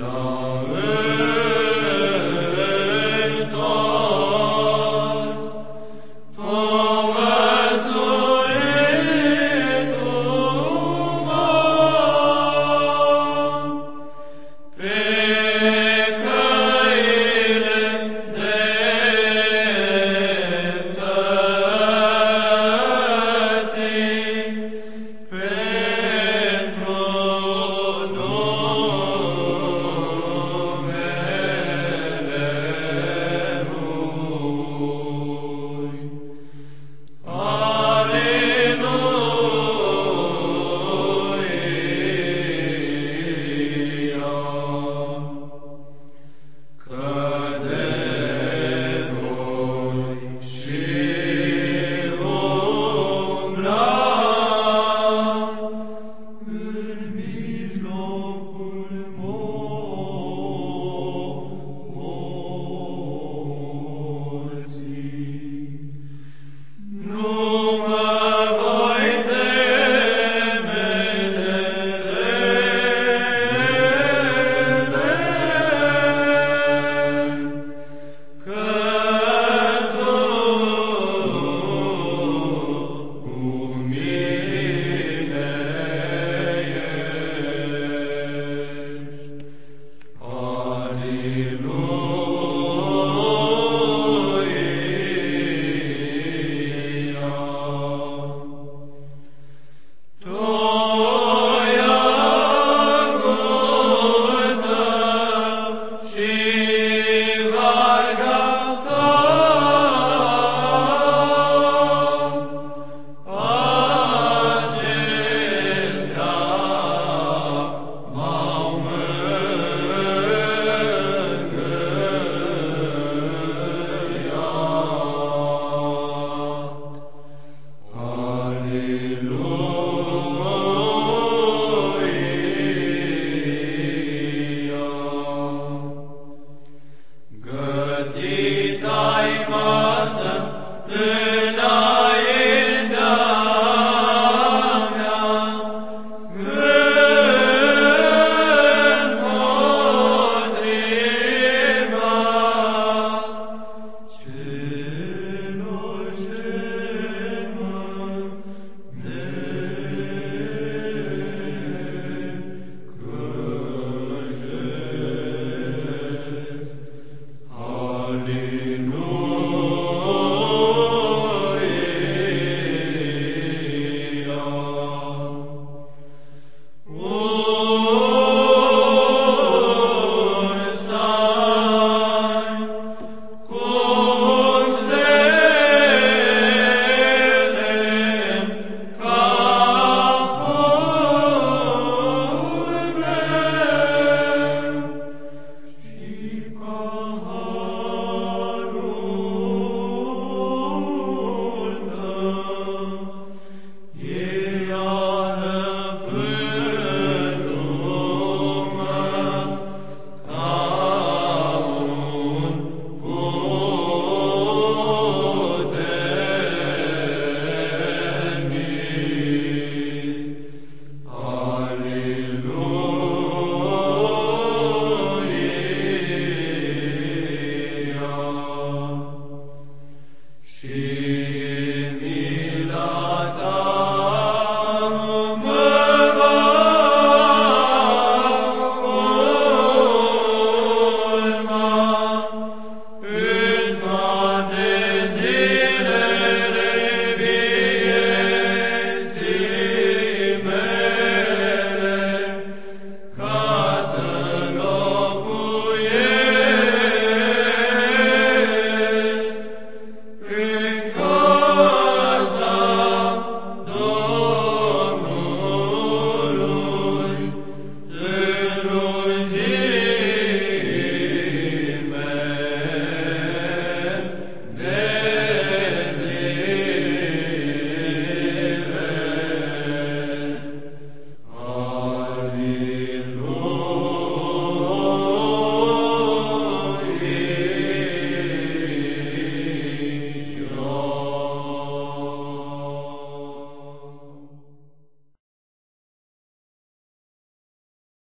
No.